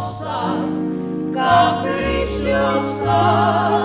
capriciosas, capriciosas.